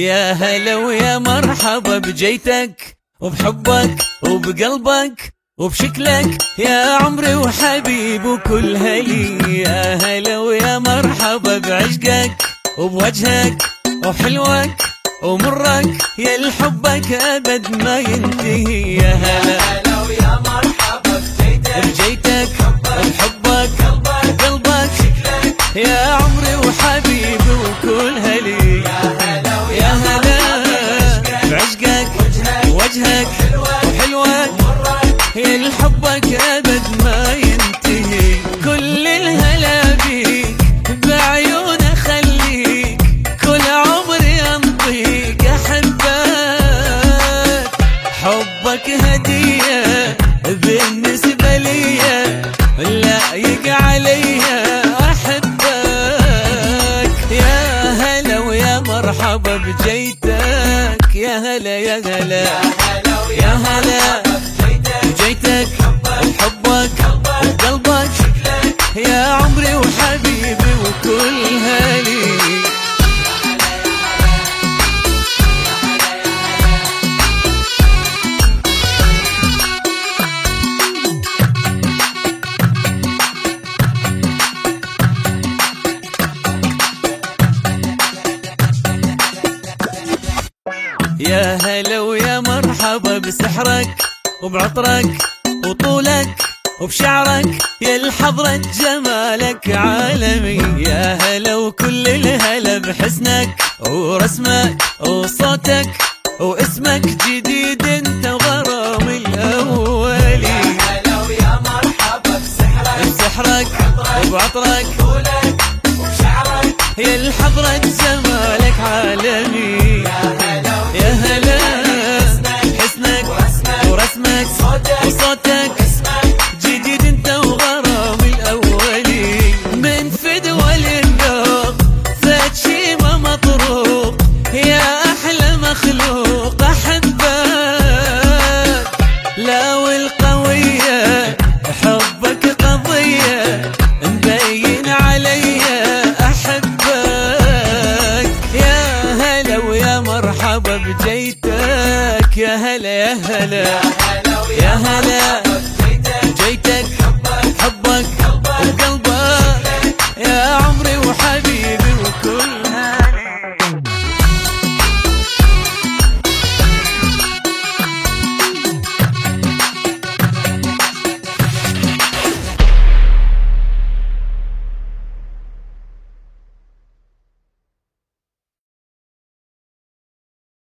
يا هلا ويا مرحبا بجيتك وبحبك وبقلبك وبشكلك يا عمري وحبيب وكل هلي يا هلا ويا مرحبا بعشقك وبوجهك وبحلوك ومرك يا الحبك أبد ما ينتهي. يا حبك هديه بالنسبة لي لا يقع علي أحبك. يا هلا ويا مرحبا بجيتك يا هلا يا هلا يا هلا. بجيتك يا هلا ويا مرحبا بسحرك وبعطرك وطولك وبشعرك يا الحضرة جمالك عالمي. يا هلا وكل الهلا بحسنك ورسمك وصوتك واسمك جديد انت وغرامي الاولي هلا ويا مرحبا بسحرك بسحرك وبعطرك طولك وشعرك يا الحضرة جمالك عالمي. هلا بجيتك يا هلا يا هلا يا هلا جيتك